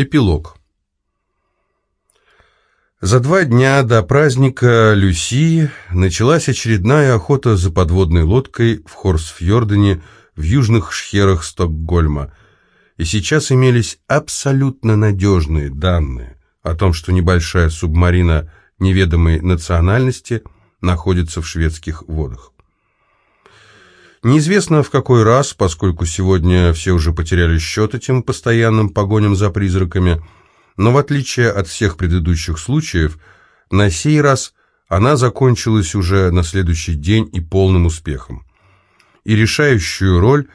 Эпилог. За два дня до праздника Люсии началась очередная охота за подводной лодкой в Хорсфьордене в южных шхерах Стокгольма, и сейчас имелись абсолютно надежные данные о том, что небольшая субмарина неведомой национальности находится в шведских водах. Неизвестно в какой раз, поскольку сегодня все уже потеряли счет этим постоянным погоням за призраками, но в отличие от всех предыдущих случаев, на сей раз она закончилась уже на следующий день и полным успехом. И решающую роль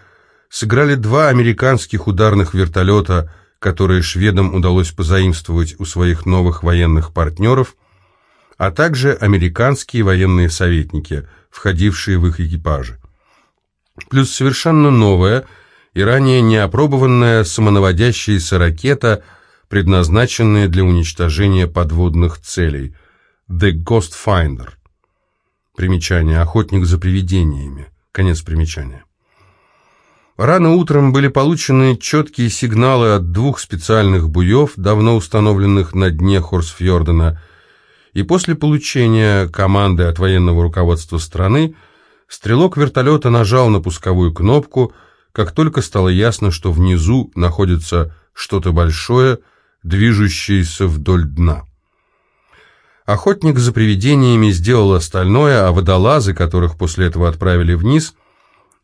сыграли два американских ударных вертолета, которые шведам удалось позаимствовать у своих новых военных партнеров, а также американские военные советники, входившие в их экипажи плюс совершенно новая и ранее неопробованная самонаводящаяся ракета, предназначенная для уничтожения подводных целей «The Ghost Finder». Примечание «Охотник за привидениями». Конец примечания. Рано утром были получены четкие сигналы от двух специальных буев, давно установленных на дне Хорсфьордена, и после получения команды от военного руководства страны – Стрелок вертолета нажал на пусковую кнопку, как только стало ясно, что внизу находится что-то большое, движущееся вдоль дна. Охотник за привидениями сделал остальное, а водолазы, которых после этого отправили вниз,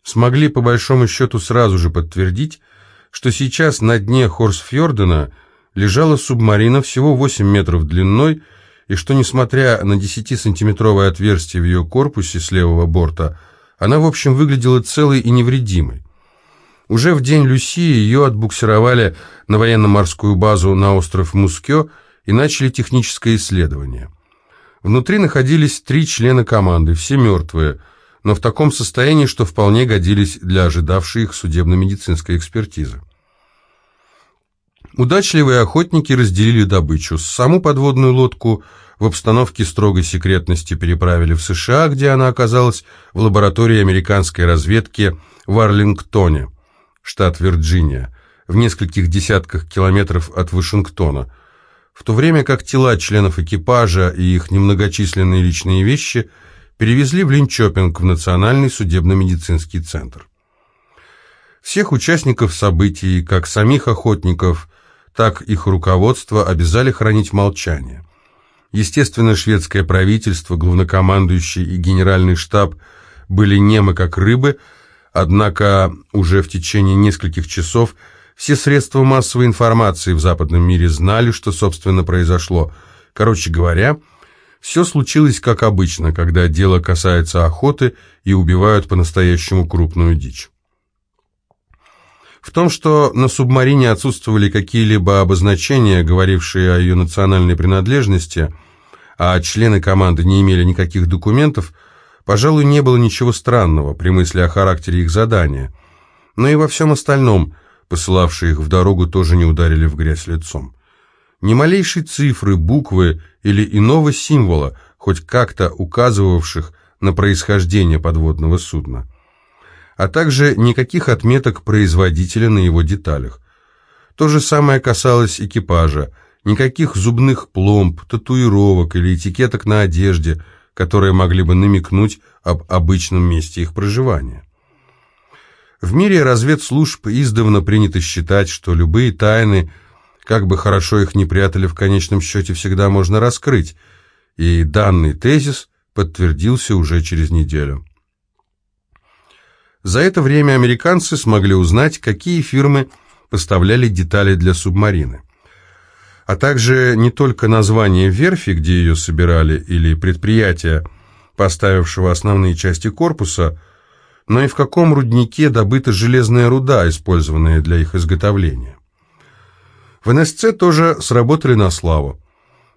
смогли по большому счету сразу же подтвердить, что сейчас на дне Хорсфьордена лежала субмарина всего 8 метров длиной и что, несмотря на 10-сантиметровое отверстие в ее корпусе с левого борта, она, в общем, выглядела целой и невредимой. Уже в день Люси ее отбуксировали на военно-морскую базу на остров Мускё и начали техническое исследование. Внутри находились три члена команды, все мертвые, но в таком состоянии, что вполне годились для ожидавшей их судебно-медицинской экспертизы. Удачливые охотники разделили добычу. Саму подводную лодку в обстановке строгой секретности переправили в США, где она оказалась в лаборатории американской разведки в Арлингтоне, штат Вирджиния, в нескольких десятках километров от Вашингтона, в то время как тела членов экипажа и их немногочисленные личные вещи перевезли в Линчопинг в Национальный судебно-медицинский центр. Всех участников событий, как самих охотников – так их руководство обязали хранить молчание. Естественно, шведское правительство, главнокомандующий и генеральный штаб были немы как рыбы, однако уже в течение нескольких часов все средства массовой информации в западном мире знали, что, собственно, произошло. Короче говоря, все случилось как обычно, когда дело касается охоты и убивают по-настоящему крупную дичь. В том, что на субмарине отсутствовали какие-либо обозначения, говорившие о ее национальной принадлежности, а члены команды не имели никаких документов, пожалуй, не было ничего странного при мысли о характере их задания. Но и во всем остальном посылавшие их в дорогу тоже не ударили в грязь лицом. Ни малейшей цифры, буквы или иного символа, хоть как-то указывавших на происхождение подводного судна а также никаких отметок производителя на его деталях. То же самое касалось экипажа, никаких зубных пломб, татуировок или этикеток на одежде, которые могли бы намекнуть об обычном месте их проживания. В мире разведслужб издавна принято считать, что любые тайны, как бы хорошо их ни прятали, в конечном счете всегда можно раскрыть, и данный тезис подтвердился уже через неделю. За это время американцы смогли узнать, какие фирмы поставляли детали для субмарины. А также не только название верфи, где ее собирали, или предприятия, поставившего основные части корпуса, но и в каком руднике добыта железная руда, использованная для их изготовления. В НСЦ тоже сработали на славу.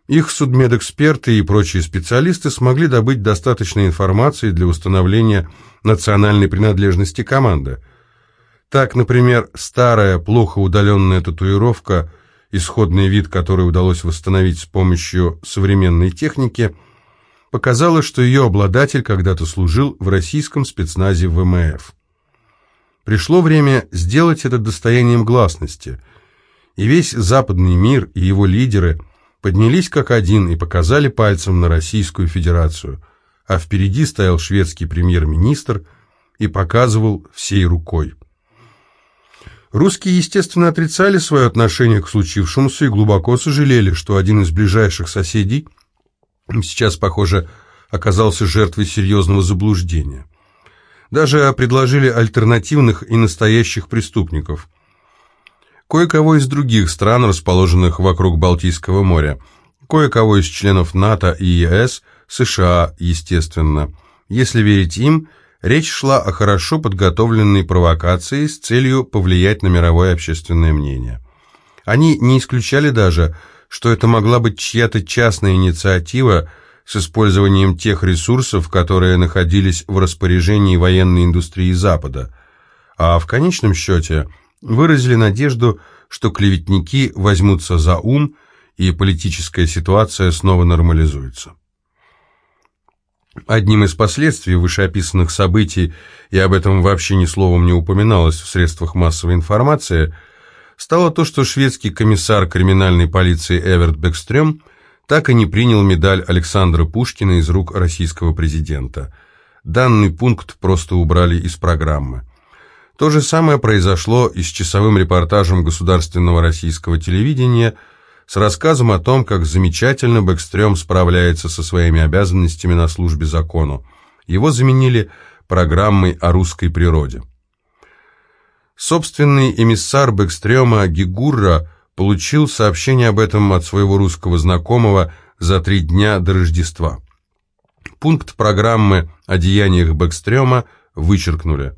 Их судмедэксперты и прочие специалисты смогли добыть достаточно информации для установления национальной принадлежности команды. Так, например, старая, плохо удаленная татуировка, исходный вид которой удалось восстановить с помощью современной техники, показала, что ее обладатель когда-то служил в российском спецназе ВМФ. Пришло время сделать это достоянием гласности – и весь западный мир и его лидеры поднялись как один и показали пальцем на Российскую Федерацию, а впереди стоял шведский премьер-министр и показывал всей рукой. Русские, естественно, отрицали свое отношение к случившемуся и глубоко сожалели, что один из ближайших соседей сейчас, похоже, оказался жертвой серьезного заблуждения. Даже предложили альтернативных и настоящих преступников. Кое-кого из других стран, расположенных вокруг Балтийского моря, кое-кого из членов НАТО и ЕС, США, естественно. Если верить им, речь шла о хорошо подготовленной провокации с целью повлиять на мировое общественное мнение. Они не исключали даже, что это могла быть чья-то частная инициатива, с использованием тех ресурсов, которые находились в распоряжении военной индустрии Запада, а в конечном счете выразили надежду, что клеветники возьмутся за ум и политическая ситуация снова нормализуется. Одним из последствий вышеописанных событий, и об этом вообще ни словом не упоминалось в средствах массовой информации, стало то, что шведский комиссар криминальной полиции Эверт Бекстрём так и не принял медаль Александра Пушкина из рук российского президента. Данный пункт просто убрали из программы. То же самое произошло и с часовым репортажем государственного российского телевидения с рассказом о том, как замечательно Бэкстрём справляется со своими обязанностями на службе закону. Его заменили программой о русской природе. Собственный эмиссар Бэкстрёма Гигурра получил сообщение об этом от своего русского знакомого за три дня до Рождества. Пункт программы о деяниях Бэкстрёма вычеркнули.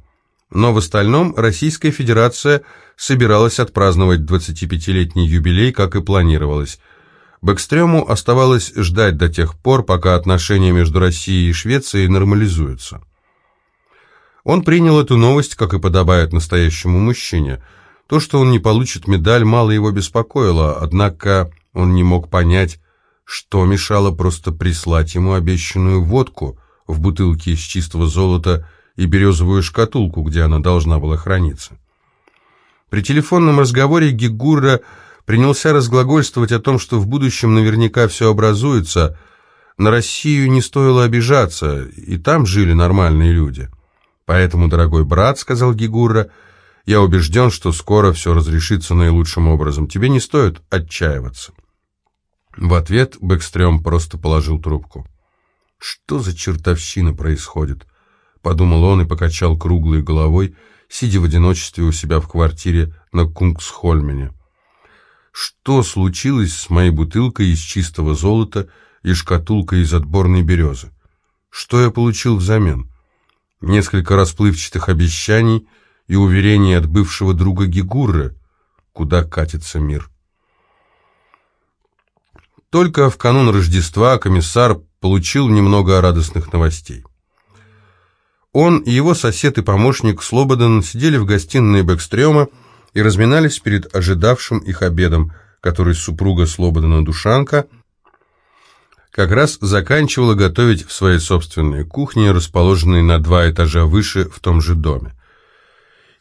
Но в остальном Российская Федерация собиралась отпраздновать 25-летний юбилей, как и планировалось. Бэкстрёму оставалось ждать до тех пор, пока отношения между Россией и Швецией нормализуются. Он принял эту новость, как и подобает настоящему мужчине – то, что он не получит медаль, мало его беспокоило, однако он не мог понять, что мешало просто прислать ему обещанную водку в бутылке из чистого золота и березовую шкатулку, где она должна была храниться. При телефонном разговоре Гигура принялся разглагольствовать о том, что в будущем наверняка все образуется, на Россию не стоило обижаться, и там жили нормальные люди. «Поэтому, дорогой брат», — сказал Гигура, — я убежден, что скоро все разрешится наилучшим образом. Тебе не стоит отчаиваться». В ответ Бэкстрём просто положил трубку. «Что за чертовщина происходит?» Подумал он и покачал круглой головой, сидя в одиночестве у себя в квартире на Кунгсхольмене. «Что случилось с моей бутылкой из чистого золота и шкатулкой из отборной березы? Что я получил взамен? Несколько расплывчатых обещаний — и уверение от бывшего друга Гигурры, куда катится мир. Только в канун Рождества комиссар получил немного радостных новостей. Он и его сосед и помощник Слободан сидели в гостиной Бэкстрёма и разминались перед ожидавшим их обедом, который супруга Слободана Душанка как раз заканчивала готовить в своей собственной кухне, расположенной на два этажа выше в том же доме.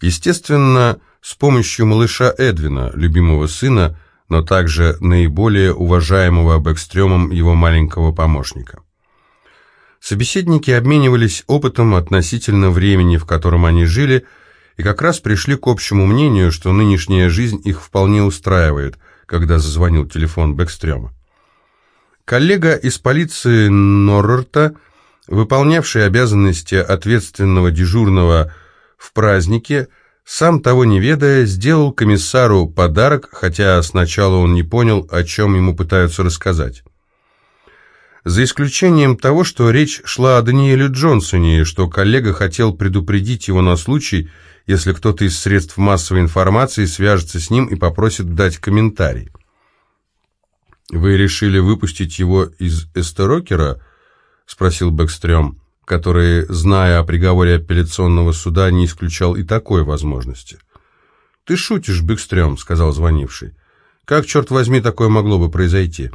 Естественно, с помощью малыша Эдвина, любимого сына, но также наиболее уважаемого Бэкстрёмом его маленького помощника. Собеседники обменивались опытом относительно времени, в котором они жили, и как раз пришли к общему мнению, что нынешняя жизнь их вполне устраивает, когда зазвонил телефон Бэкстрёма. Коллега из полиции Норрерта, выполнявший обязанности ответственного дежурного в празднике, сам того не ведая, сделал комиссару подарок, хотя сначала он не понял, о чем ему пытаются рассказать. За исключением того, что речь шла о Даниэле Джонсоне, и что коллега хотел предупредить его на случай, если кто-то из средств массовой информации свяжется с ним и попросит дать комментарий. «Вы решили выпустить его из Эстерокера?» — спросил Бэкстрём который, зная о приговоре апелляционного суда, не исключал и такой возможности. «Ты шутишь, Бэкстрём», — сказал звонивший. «Как, черт возьми, такое могло бы произойти?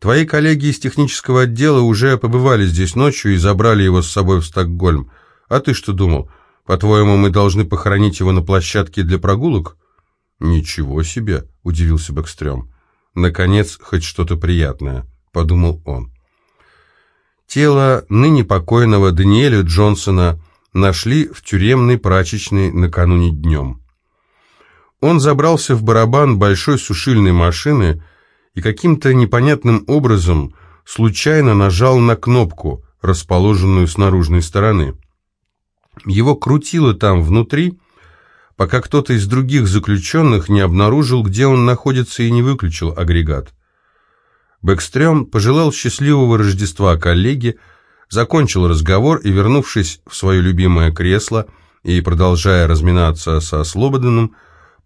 Твои коллеги из технического отдела уже побывали здесь ночью и забрали его с собой в Стокгольм. А ты что думал? По-твоему, мы должны похоронить его на площадке для прогулок?» «Ничего себе!» — удивился Бэкстрём. «Наконец, хоть что-то приятное», — подумал он. Тело ныне покойного Даниэля Джонсона нашли в тюремной прачечной накануне днем. Он забрался в барабан большой сушильной машины и каким-то непонятным образом случайно нажал на кнопку, расположенную с наружной стороны. Его крутило там внутри, пока кто-то из других заключенных не обнаружил, где он находится и не выключил агрегат. Бэкстрём пожелал счастливого Рождества коллеге, закончил разговор и, вернувшись в свое любимое кресло и продолжая разминаться со Слободеном,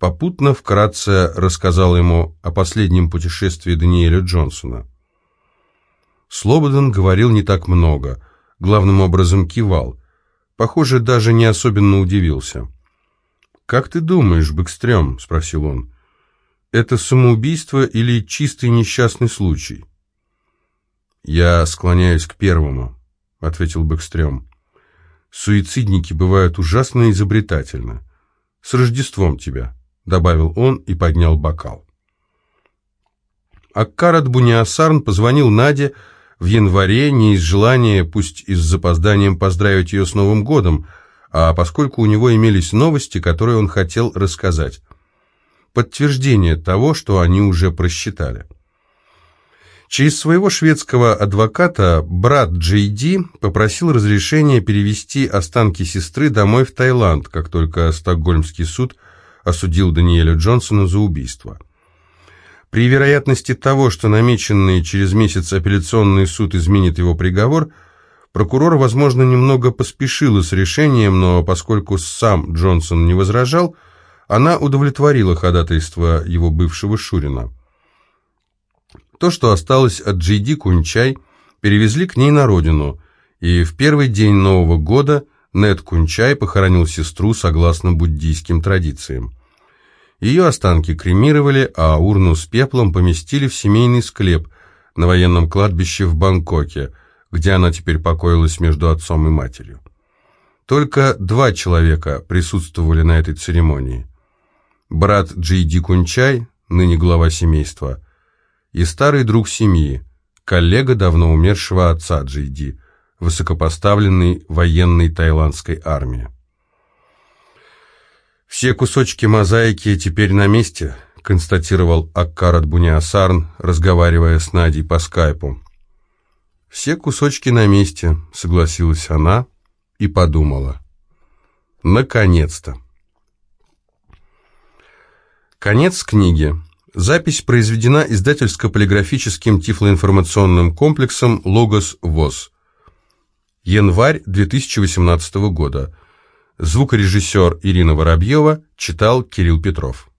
попутно вкратце рассказал ему о последнем путешествии Даниэля Джонсона. Слободен говорил не так много, главным образом кивал. Похоже, даже не особенно удивился. «Как ты думаешь, Бэкстрём?» — спросил он. «Это самоубийство или чистый несчастный случай?» «Я склоняюсь к первому», — ответил Бэкстрём. «Суицидники бывают ужасно изобретательны. С Рождеством тебя!» — добавил он и поднял бокал. Аккарат Буниасарн позвонил Наде в январе не из желания, пусть и с запозданием поздравить ее с Новым годом, а поскольку у него имелись новости, которые он хотел рассказать. Подтверждение того, что они уже просчитали. Через своего шведского адвоката брат Джей Ди попросил разрешения перевести останки сестры домой в Таиланд, как только Стокгольмский суд – осудил Даниэля Джонсона за убийство. При вероятности того, что намеченный через месяц апелляционный суд изменит его приговор, прокурор, возможно, немного поспешила с решением, но поскольку сам Джонсон не возражал, она удовлетворила ходатайство его бывшего Шурина. То, что осталось от Джейди Кунчай, перевезли к ней на родину, и в первый день Нового года Нед Кунчай похоронил сестру согласно буддийским традициям. Ее останки кремировали, а урну с пеплом поместили в семейный склеп на военном кладбище в Бангкоке, где она теперь покоилась между отцом и матерью. Только два человека присутствовали на этой церемонии. Брат Джей Ди Кунчай, ныне глава семейства, и старый друг семьи, коллега давно умершего отца Джей Ди, высокопоставленной военной тайландской армии. «Все кусочки мозаики теперь на месте», — констатировал Аккарат Буниасарн, разговаривая с Надей по скайпу. «Все кусочки на месте», — согласилась она и подумала. «Наконец-то». Конец книги. Запись произведена издательско-полиграфическим тифлоинформационным комплексом «Логос ВОЗ». Январь 2018 года. Звукорежиссер Ирина Воробьева читал Кирилл Петров.